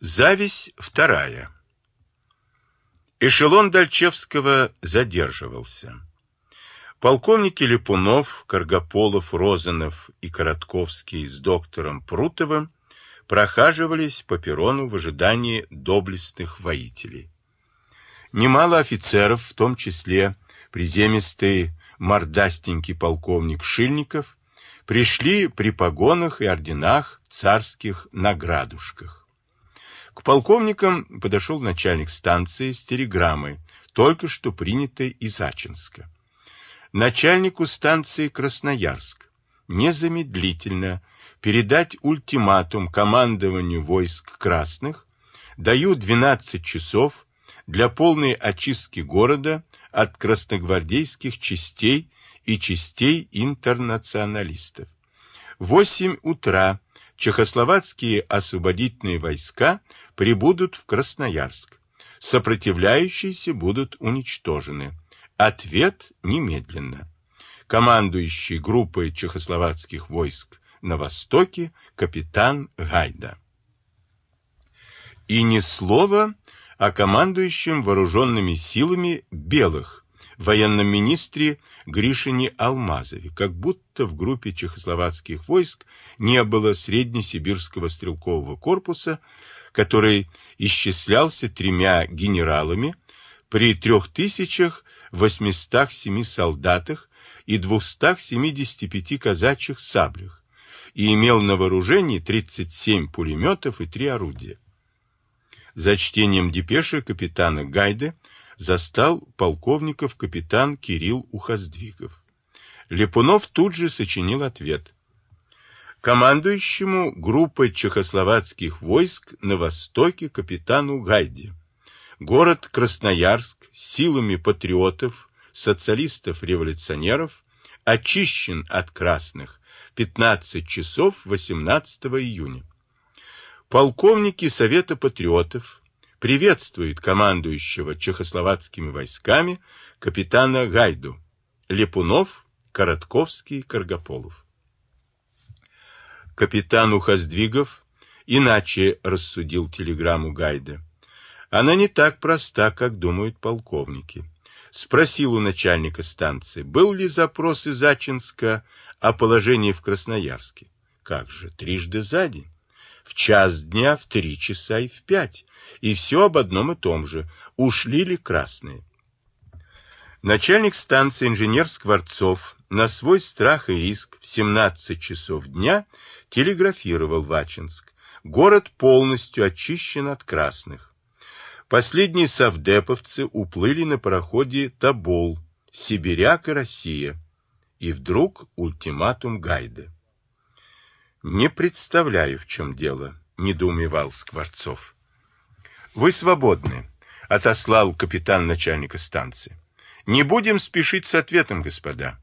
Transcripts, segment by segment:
Зависть вторая. Эшелон Дальчевского задерживался. Полковники Липунов, Каргополов, Розанов и Коротковский с доктором Прутовым прохаживались по перрону в ожидании доблестных воителей. Немало офицеров, в том числе приземистый мордастенький полковник Шильников, пришли при погонах и орденах царских наградушках. К полковникам подошел начальник станции с телеграммой, только что принятой из Ачинска. Начальнику станции Красноярск незамедлительно передать ультиматум командованию войск красных, даю 12 часов для полной очистки города от красногвардейских частей и частей интернационалистов. В 8 утра чехословацкие освободительные войска прибудут в Красноярск. Сопротивляющиеся будут уничтожены. Ответ немедленно. Командующий группой чехословацких войск на востоке капитан Гайда. И ни слова о командующем вооруженными силами белых военном министре Гришине Алмазове, как будто в группе чехословацких войск не было среднесибирского стрелкового корпуса, который исчислялся тремя генералами при 3807 солдатах и 275 казачьих саблях и имел на вооружении 37 пулеметов и 3 орудия. За чтением депеши капитана Гайде застал полковников капитан Кирилл Ухоздвигов. Липунов тут же сочинил ответ. Командующему группой чехословацких войск на востоке капитану Гайде. Город Красноярск силами патриотов, социалистов-революционеров очищен от красных 15 часов 18 июня. Полковники Совета патриотов приветствует командующего чехословацкими войсками капитана Гайду, Лепунов, Коротковский, Каргополов. Капитан Ухоздвигов иначе рассудил телеграмму Гайда. Она не так проста, как думают полковники. Спросил у начальника станции, был ли запрос из Ачинска о положении в Красноярске. Как же, трижды за день в час дня, в три часа и в пять. И все об одном и том же. Ушли ли красные? Начальник станции инженер Скворцов на свой страх и риск в 17 часов дня телеграфировал в Ачинск. Город полностью очищен от красных. Последние совдеповцы уплыли на пароходе Тобол, Сибиряк и Россия. И вдруг ультиматум Гайда. Не представляю, в чем дело, недоумевал Скворцов. Вы свободны, отослал капитан начальника станции. Не будем спешить с ответом, господа.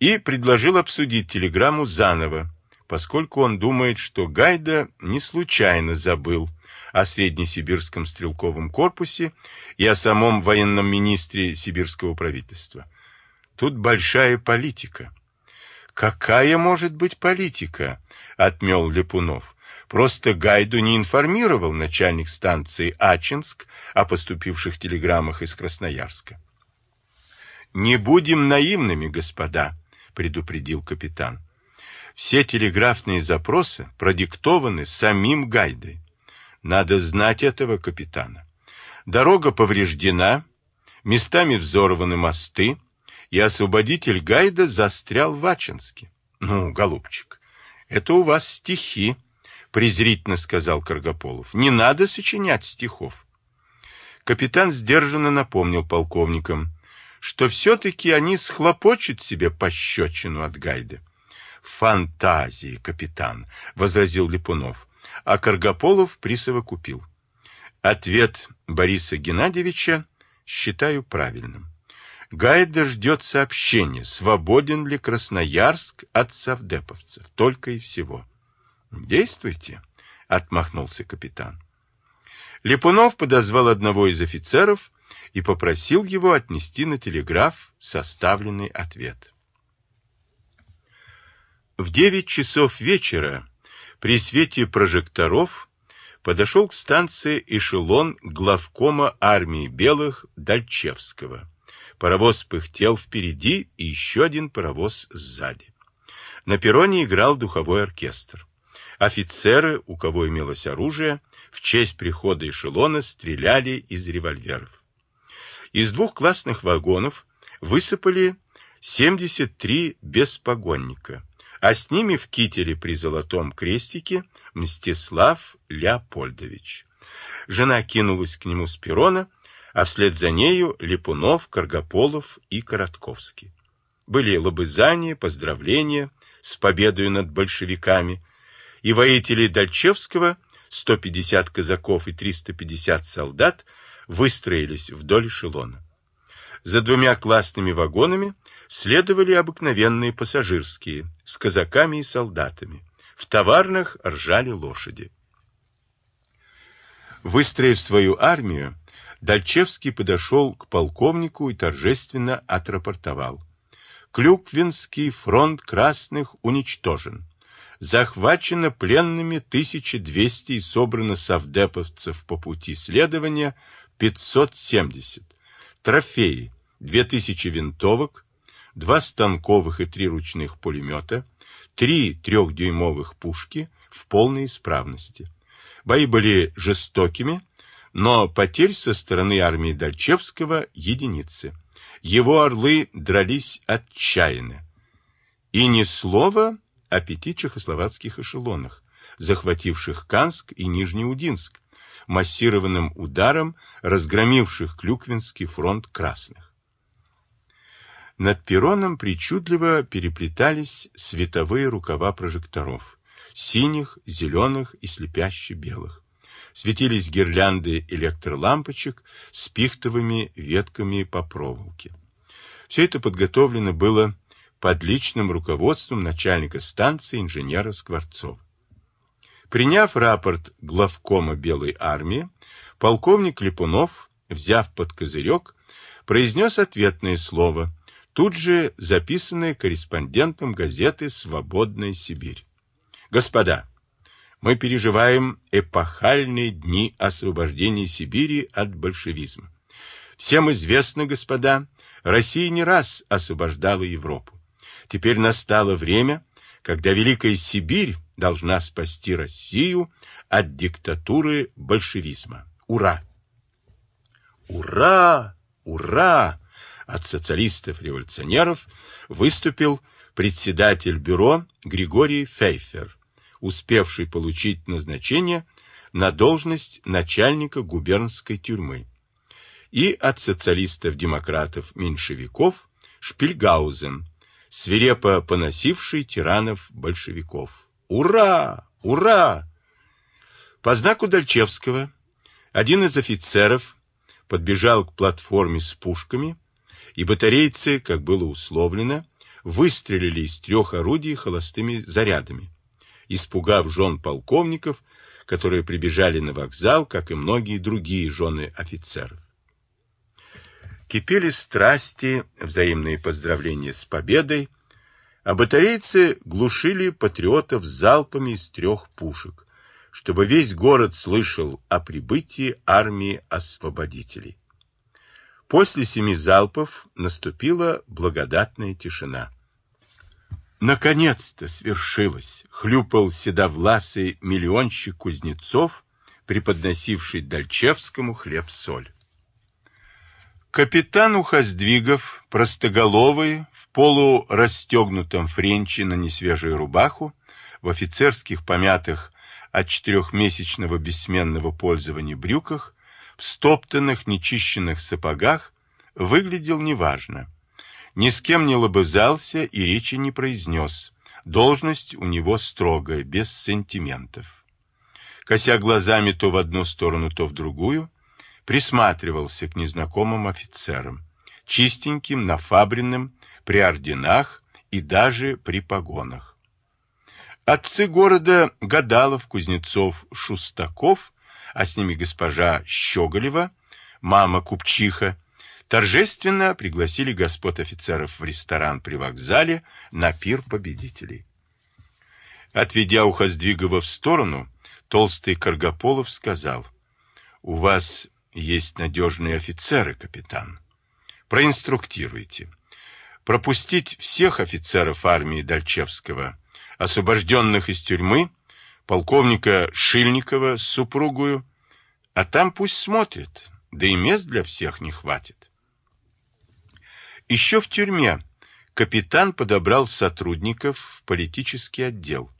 И предложил обсудить телеграмму заново, поскольку он думает, что Гайда не случайно забыл о Среднесибирском стрелковом корпусе и о самом военном министре сибирского правительства. Тут большая политика. Какая может быть политика? Отмел Лепунов. Просто Гайду не информировал начальник станции Ачинск о поступивших телеграммах из Красноярска. Не будем наивными, господа, предупредил капитан. Все телеграфные запросы продиктованы самим Гайдой. Надо знать этого капитана. Дорога повреждена, местами взорваны мосты, и освободитель Гайда застрял в Ачинске. Ну, голубчик, это у вас стихи, презрительно сказал Каргополов. Не надо сочинять стихов. Капитан сдержанно напомнил полковникам, что все-таки они схлопочут себе пощечину от Гайда. Фантазии, капитан, возразил Липунов, а Каргополов присовокупил. Ответ Бориса Геннадьевича считаю правильным. Гайда ждет сообщения, свободен ли Красноярск от совдеповцев. Только и всего. Действуйте, отмахнулся капитан. Липунов подозвал одного из офицеров и попросил его отнести на телеграф составленный ответ. В девять часов вечера при свете прожекторов подошел к станции эшелон главкома армии белых Дальчевского. Паровоз пыхтел впереди и еще один паровоз сзади. На перроне играл духовой оркестр. Офицеры, у кого имелось оружие, в честь прихода эшелона стреляли из револьверов. Из двух классных вагонов высыпали 73 беспогонника, а с ними в кителе при золотом крестике Мстислав Леопольдович. Жена кинулась к нему с перрона, а вслед за нею Липунов, Каргополов и Коротковский. Были лобызания, поздравления с победой над большевиками, и воители Дальчевского, 150 казаков и 350 солдат, выстроились вдоль эшелона. За двумя классными вагонами следовали обыкновенные пассажирские, с казаками и солдатами. В товарных ржали лошади. Выстроив свою армию, Дальчевский подошел к полковнику и торжественно отрапортовал. Клюквинский фронт красных уничтожен. Захвачено пленными 1200 и собрано совдеповцев по пути следования 570. Трофеи 2000 винтовок, два станковых и три ручных пулемета, три трехдюймовых пушки в полной исправности. Бои были жестокими, но потерь со стороны армии Дальчевского единицы. Его орлы дрались отчаянно. И ни слова о пяти чехословацких эшелонах, захвативших Канск и Нижнеудинск, массированным ударом разгромивших Клюквинский фронт красных. Над перроном причудливо переплетались световые рукава прожекторов, синих, зеленых и слепяще белых. Светились гирлянды электролампочек с пихтовыми ветками по проволоке. Все это подготовлено было под личным руководством начальника станции инженера Скворцова. Приняв рапорт главкома Белой армии, полковник Липунов, взяв под козырек, произнес ответное слово – тут же записанное корреспондентом газеты «Свободная Сибирь». Господа, мы переживаем эпохальные дни освобождения Сибири от большевизма. Всем известно, господа, Россия не раз освобождала Европу. Теперь настало время, когда Великая Сибирь должна спасти Россию от диктатуры большевизма. Ура! Ура! Ура! от социалистов-революционеров выступил председатель бюро Григорий Фейфер, успевший получить назначение на должность начальника губернской тюрьмы, и от социалистов-демократов-меньшевиков Шпильгаузен, свирепо поносивший тиранов-большевиков. Ура! Ура! По знаку Дальчевского один из офицеров подбежал к платформе с пушками и батарейцы, как было условлено, выстрелили из трех орудий холостыми зарядами, испугав жен полковников, которые прибежали на вокзал, как и многие другие жены офицеров. Кипели страсти, взаимные поздравления с победой, а батарейцы глушили патриотов залпами из трех пушек, чтобы весь город слышал о прибытии армии освободителей. После семи залпов наступила благодатная тишина. Наконец-то свершилось, хлюпал седовласый миллионщик Кузнецов, преподносивший Дальчевскому хлеб-соль. Капитан Ухоздвигов, простоголовый, в полурастегнутом френче на несвежую рубаху, в офицерских помятых от четырехмесячного бессменного пользования брюках, в стоптанных, нечищенных сапогах, выглядел неважно. Ни с кем не лобызался и речи не произнес. Должность у него строгая, без сантиментов. Кося глазами то в одну сторону, то в другую, присматривался к незнакомым офицерам, чистеньким, нафабренным, при орденах и даже при погонах. Отцы города Гадалов, Кузнецов, Шустаков а с ними госпожа Щеголева, мама Купчиха, торжественно пригласили господ офицеров в ресторан при вокзале на пир победителей. Отведя Ухоздвигова в сторону, толстый Каргополов сказал, «У вас есть надежные офицеры, капитан. Проинструктируйте. Пропустить всех офицеров армии Дальчевского, освобожденных из тюрьмы, полковника Шильникова с супругою, а там пусть смотрят, да и мест для всех не хватит. Еще в тюрьме капитан подобрал сотрудников в политический отдел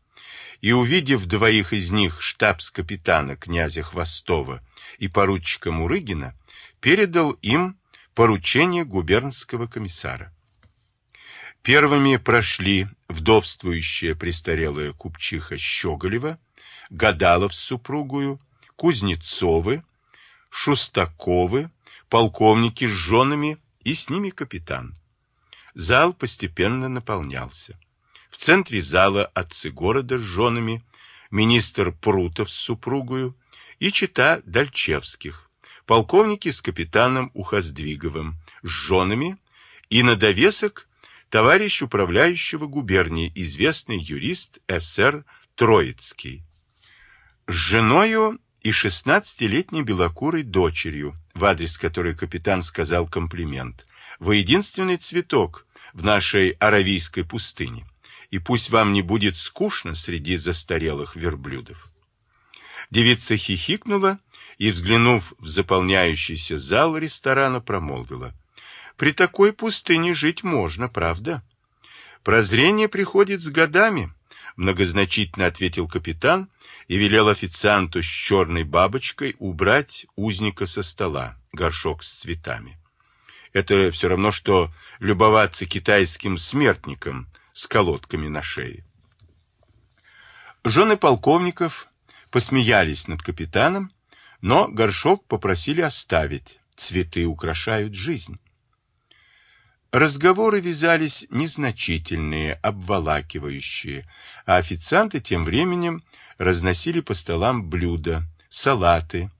и, увидев двоих из них штабс-капитана князя Хвостова и поручика Мурыгина, передал им поручение губернского комиссара. Первыми прошли вдовствующая престарелая купчиха Щеголева, Гадалов с супругою, Кузнецовы, Шустаковы, полковники с женами и с ними капитан. Зал постепенно наполнялся. В центре зала отцы города с женами, министр Прутов с супругою и чита Дальчевских, полковники с капитаном Ухоздвиговым, с женами и на довесок товарищ управляющего губернии, известный юрист С.Р. Троицкий. С женою и шестнадцатилетней белокурой дочерью, в адрес которой капитан сказал комплимент. Вы единственный цветок в нашей аравийской пустыне, и пусть вам не будет скучно среди застарелых верблюдов. Девица хихикнула и, взглянув в заполняющийся зал ресторана, промолвила. При такой пустыне жить можно, правда? Прозрение приходит с годами, многозначительно ответил капитан и велел официанту с черной бабочкой убрать узника со стола, горшок с цветами. Это все равно, что любоваться китайским смертником с колодками на шее. Жены полковников посмеялись над капитаном, но горшок попросили оставить. Цветы украшают жизнь. Разговоры вязались незначительные, обволакивающие, а официанты тем временем разносили по столам блюда, салаты,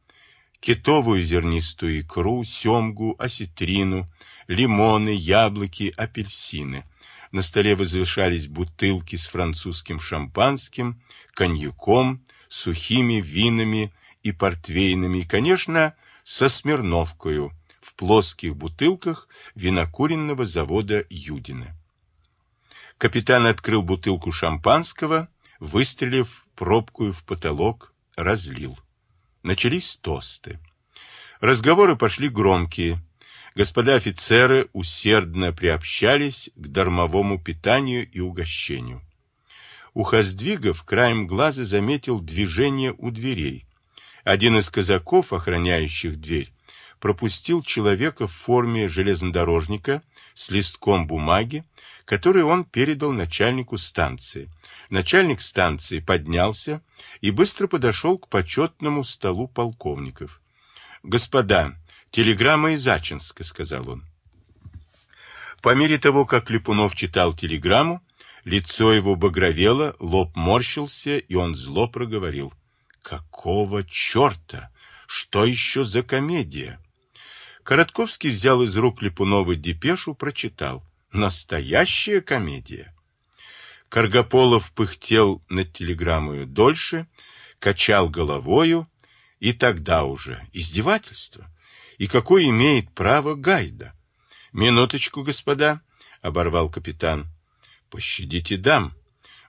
китовую зернистую икру, семгу, осетрину, лимоны, яблоки, апельсины. На столе возвышались бутылки с французским шампанским, коньяком, сухими винами и портвейнами, и, конечно, со смирновкою – в плоских бутылках винокуренного завода Юдина. Капитан открыл бутылку шампанского, выстрелив пробкую в потолок, разлил. Начались тосты. Разговоры пошли громкие. Господа офицеры усердно приобщались к дармовому питанию и угощению. Ухоздвигов краем глаза заметил движение у дверей. Один из казаков, охраняющих дверь, пропустил человека в форме железнодорожника с листком бумаги, который он передал начальнику станции. Начальник станции поднялся и быстро подошел к почетному столу полковников. «Господа, телеграмма из Ачинска», — сказал он. По мере того, как Липунов читал телеграмму, лицо его багровело, лоб морщился, и он зло проговорил. «Какого черта? Что еще за комедия?» Коротковский взял из рук Липунова депешу, прочитал. Настоящая комедия. Каргополов пыхтел над телеграммою дольше, качал головою, и тогда уже издевательство. И какое имеет право Гайда? Минуточку, господа, оборвал капитан. Пощадите дам.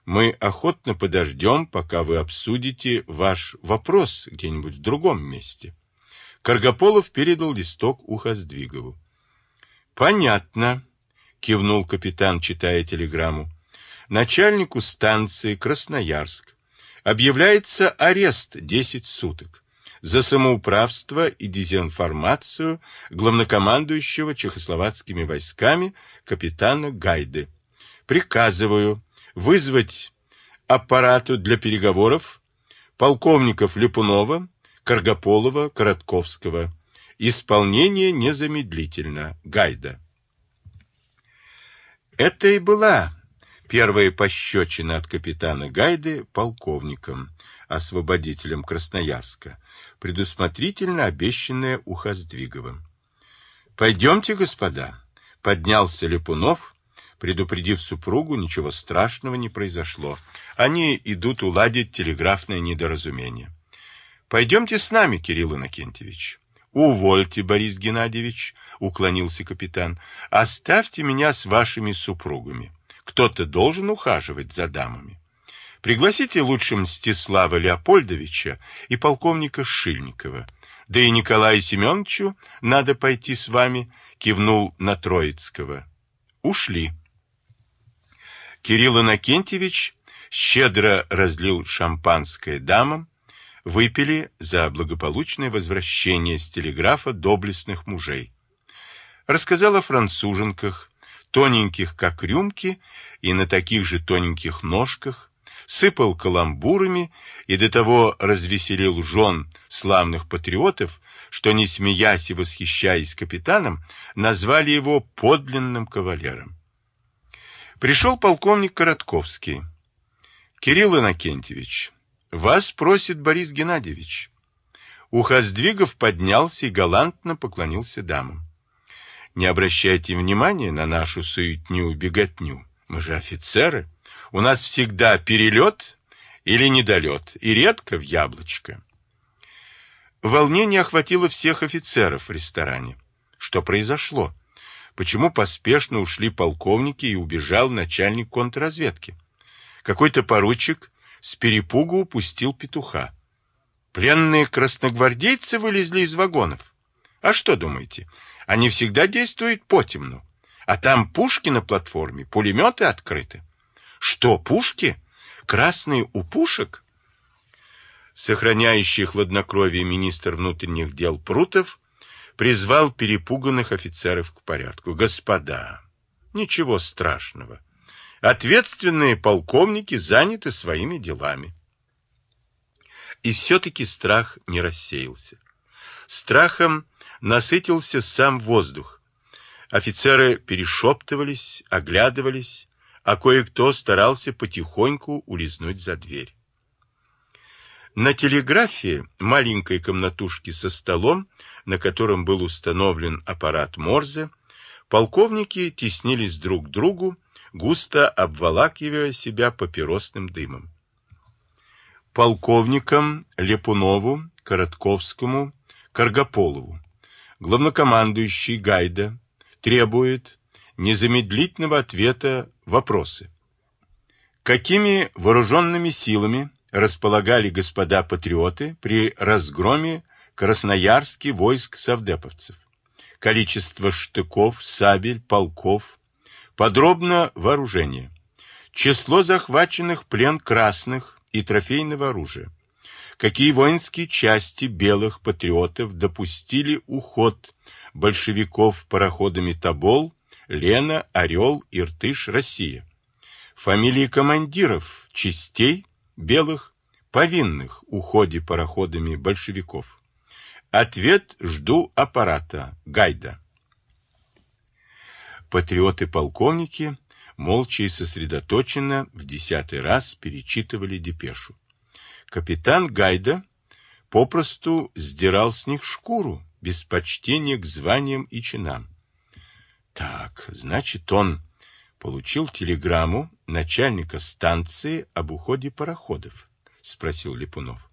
Мы охотно подождем, пока вы обсудите ваш вопрос где-нибудь в другом месте. Каргополов передал листок Ухоздвигову. «Понятно», — кивнул капитан, читая телеграмму. «Начальнику станции Красноярск объявляется арест 10 суток за самоуправство и дезинформацию главнокомандующего чехословацкими войсками капитана Гайды. Приказываю вызвать аппарату для переговоров полковников Липунова, Каргополова, Коротковского. Исполнение незамедлительно. Гайда. Это и была первая пощечина от капитана Гайды полковником, освободителем Красноярска, предусмотрительно обещанная Ухоздвиговым. «Пойдемте, господа», — поднялся Липунов, предупредив супругу, ничего страшного не произошло. Они идут уладить телеграфное недоразумение. Пойдемте с нами, Кирилл Иннокентьевич. Увольте, Борис Геннадьевич, уклонился капитан. Оставьте меня с вашими супругами. Кто-то должен ухаживать за дамами. Пригласите лучше Мстислава Леопольдовича и полковника Шильникова. Да и Николаю Семеновичу надо пойти с вами, кивнул на Троицкого. Ушли. Кирилл Иннокентьевич щедро разлил шампанское дамам, выпили за благополучное возвращение с телеграфа доблестных мужей. Рассказал о француженках, тоненьких как рюмки и на таких же тоненьких ножках, сыпал каламбурами и до того развеселил жен славных патриотов, что, не смеясь и восхищаясь капитаном, назвали его подлинным кавалером. Пришел полковник Коротковский. «Кирилл Иннокентьевич, вас просит Борис Геннадьевич». Ухоздвигов поднялся и галантно поклонился дамам. «Не обращайте внимания на нашу суетню-беготню. Мы же офицеры». У нас всегда перелет или недолет, и редко в яблочко. Волнение охватило всех офицеров в ресторане. Что произошло? Почему поспешно ушли полковники и убежал начальник контрразведки? Какой-то поручик с перепугу упустил петуха. Пленные красногвардейцы вылезли из вагонов. А что думаете? Они всегда действуют по темну. А там пушки на платформе, пулеметы открыты. Что, пушки? Красные у пушек? Сохраняющий хладнокровие министр внутренних дел Прутов призвал перепуганных офицеров к порядку. Господа, ничего страшного. Ответственные полковники заняты своими делами. И все-таки страх не рассеялся. Страхом насытился сам воздух. Офицеры перешептывались, оглядывались, а кое-кто старался потихоньку улизнуть за дверь. На телеграфе маленькой комнатушки со столом, на котором был установлен аппарат Морзе, полковники теснились друг к другу, густо обволакивая себя папиросным дымом. Полковникам Лепунову, Коротковскому, Каргополову, главнокомандующий Гайда требует незамедлительного ответа вопросы. Какими вооруженными силами располагали господа патриоты при разгроме Красноярски войск совдеповцев? Количество штыков, сабель, полков, подробно вооружение, число захваченных плен красных и трофейного оружия, какие воинские части белых патриотов допустили уход большевиков пароходами Тобол Лена, Орел, Иртыш, Россия. Фамилии командиров, частей, белых, повинных уходе пароходами большевиков. Ответ жду аппарата. Гайда. Патриоты-полковники молча и сосредоточенно в десятый раз перечитывали депешу. Капитан Гайда попросту сдирал с них шкуру без почтения к званиям и чинам. Так, значит, он получил телеграмму начальника станции об уходе пароходов, спросил Липунов.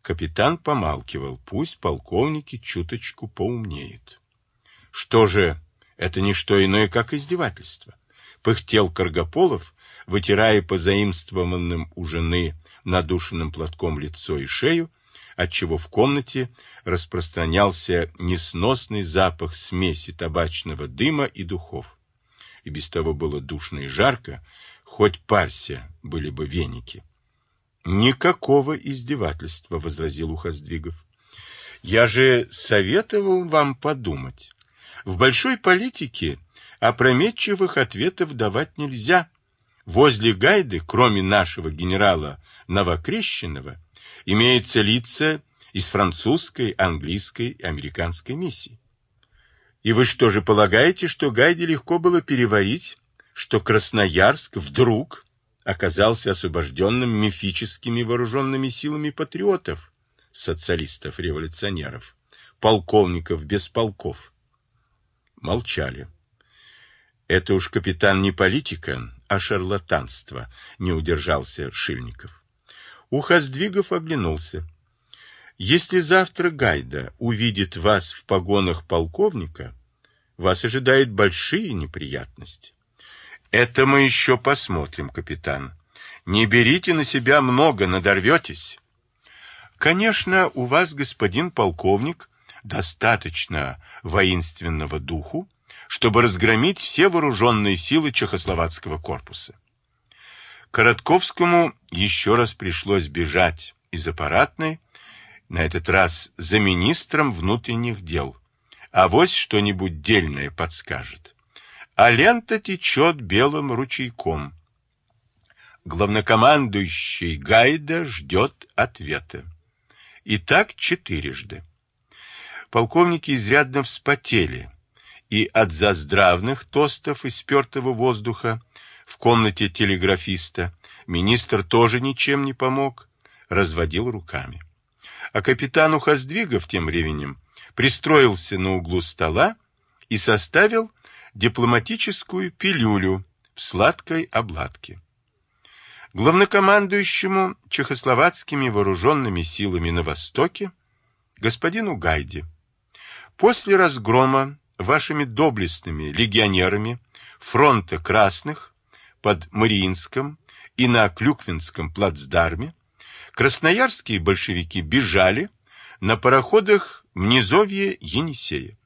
Капитан помалкивал, пусть полковники чуточку поумнеют. Что же, это не что иное, как издевательство. Пыхтел Каргополов, вытирая позаимствованным у жены надушенным платком лицо и шею, отчего в комнате распространялся несносный запах смеси табачного дыма и духов. И без того было душно и жарко, хоть парься, были бы веники. «Никакого издевательства», — возразил Ухоздвигов. «Я же советовал вам подумать. В большой политике опрометчивых ответов давать нельзя. Возле Гайды, кроме нашего генерала Новокрещенного, имеются лица из французской, английской и американской миссий. И вы что же полагаете, что Гайде легко было переварить, что Красноярск вдруг оказался освобожденным мифическими вооруженными силами патриотов, социалистов-революционеров, полковников без полков? Молчали. Это уж капитан не политика, а шарлатанство, не удержался Шильников. Ухоздвигов оглянулся. Если завтра Гайда увидит вас в погонах полковника, вас ожидают большие неприятности. Это мы еще посмотрим, капитан. Не берите на себя много, надорветесь. Конечно, у вас, господин полковник, достаточно воинственного духу, чтобы разгромить все вооруженные силы Чехословацкого корпуса. Коротковскому еще раз пришлось бежать из аппаратной, на этот раз за министром внутренних дел. А вось что-нибудь дельное подскажет. А лента течет белым ручейком. Главнокомандующий Гайда ждет ответа. И так четырежды. Полковники изрядно вспотели, и от заздравных тостов и спертого воздуха в комнате телеграфиста министр тоже ничем не помог, разводил руками. А капитан Ухоздвигов тем временем пристроился на углу стола и составил дипломатическую пилюлю в сладкой обладке. Главнокомандующему чехословацкими вооруженными силами на Востоке господину Гайде после разгрома вашими доблестными легионерами фронта Красных под Мариинском и на Клюквинском плацдарме красноярские большевики бежали на пароходах в низовье Енисея.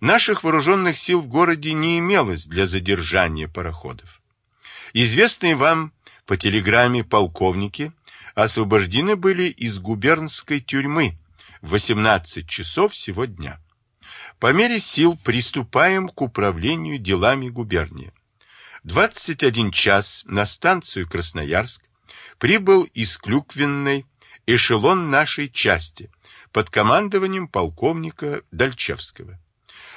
Наших вооруженных сил в городе не имелось для задержания пароходов. Известные вам по телеграмме полковники освобождены были из губернской тюрьмы в 18 часов сего дня. По мере сил приступаем к управлению делами губернии. 21 час на станцию Красноярск прибыл из Клюквенной эшелон нашей части под командованием полковника Дальчевского.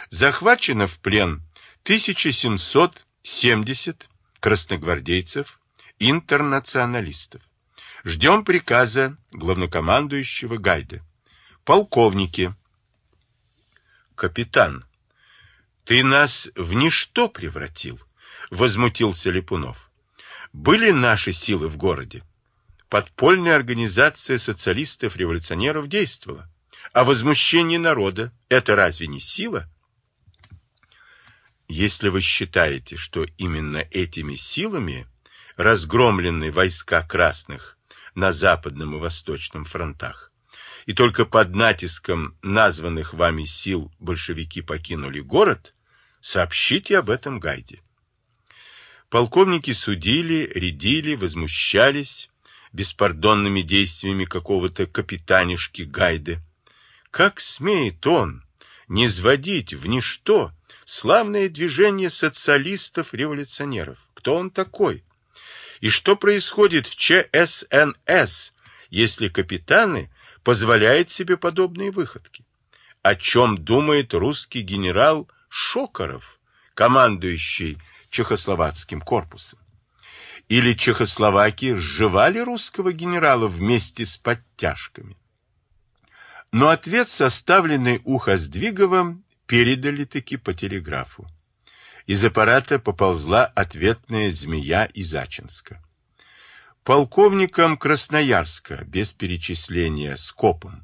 Захвачено в плен 1770 красногвардейцев, интернационалистов. Ждем приказа главнокомандующего Гайда. Полковники. Капитан, ты нас в ничто превратил, возмутился Липунов. Были наши силы в городе? подпольная организация социалистов-революционеров действовала. А возмущение народа – это разве не сила? Если вы считаете, что именно этими силами разгромлены войска красных на западном и восточном фронтах, и только под натиском названных вами сил большевики покинули город, сообщите об этом Гайде. Полковники судили, рядили, возмущались, беспардонными действиями какого-то капитанишки Гайды. Как смеет он не сводить в ничто славное движение социалистов-революционеров? Кто он такой? И что происходит в ЧСНС, если капитаны позволяют себе подобные выходки? О чем думает русский генерал Шокаров, командующий Чехословацким корпусом? Или Чехословакии сживали русского генерала вместе с подтяжками? Но ответ, составленный Ухоздвиговым, передали таки по телеграфу. Из аппарата поползла ответная змея из Ачинска. Полковникам Красноярска, без перечисления, скопом.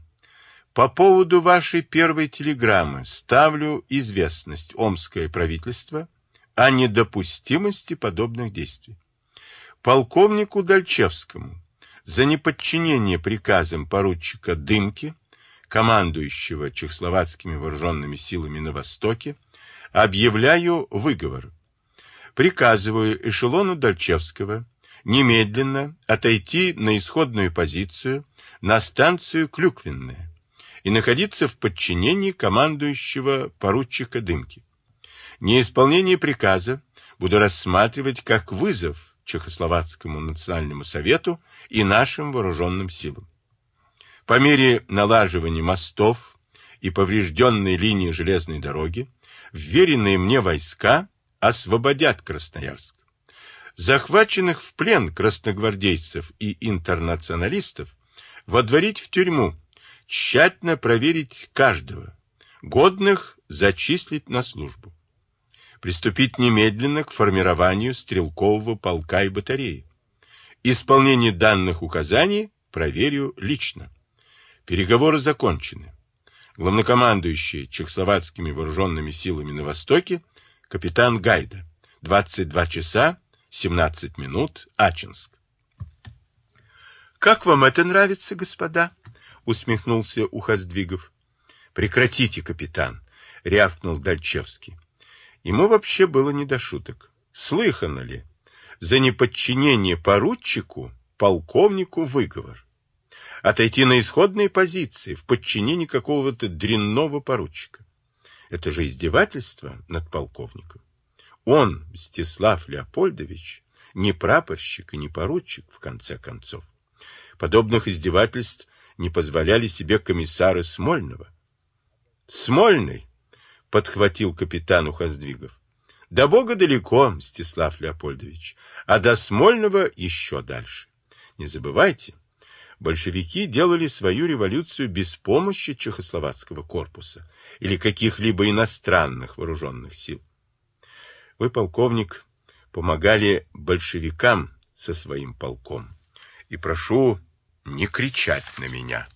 По поводу вашей первой телеграммы ставлю известность Омское правительство о недопустимости подобных действий полковнику Дальчевскому за неподчинение приказам поручика Дымки, командующего чехословацкими вооруженными силами на Востоке, объявляю выговор. Приказываю эшелону Дальчевского немедленно отойти на исходную позицию на станцию Клюквенная и находиться в подчинении командующего поручика Дымки. Неисполнение приказа буду рассматривать как вызов Чехословацкому национальному совету и нашим вооруженным силам. По мере налаживания мостов и поврежденной линии железной дороги, вверенные мне войска освободят Красноярск. Захваченных в плен красногвардейцев и интернационалистов водворить в тюрьму, тщательно проверить каждого, годных зачислить на службу приступить немедленно к формированию стрелкового полка и батареи. Исполнение данных указаний проверю лично. Переговоры закончены. Главнокомандующий чехословацкими вооруженными силами на Востоке капитан Гайда. 22 часа 17 минут. Ачинск. «Как вам это нравится, господа?» — усмехнулся Ухоздвигов. «Прекратите, капитан!» — рявкнул Дальчевский. Ему вообще было не до шуток. Слыхано ли? За неподчинение поручику полковнику выговор. Отойти на исходные позиции в подчинении какого-то дрянного поручика. Это же издевательство над полковником. Он, Мстислав Леопольдович, не прапорщик и не поручик, в конце концов. Подобных издевательств не позволяли себе комиссары Смольного. Смольный, подхватил капитан Ухоздвигов. До Бога далеко, Мстислав Леопольдович, а до Смольного еще дальше. Не забывайте, большевики делали свою революцию без помощи Чехословацкого корпуса или каких-либо иностранных вооруженных сил. Вы, полковник, помогали большевикам со своим полком. И прошу не кричать на меня.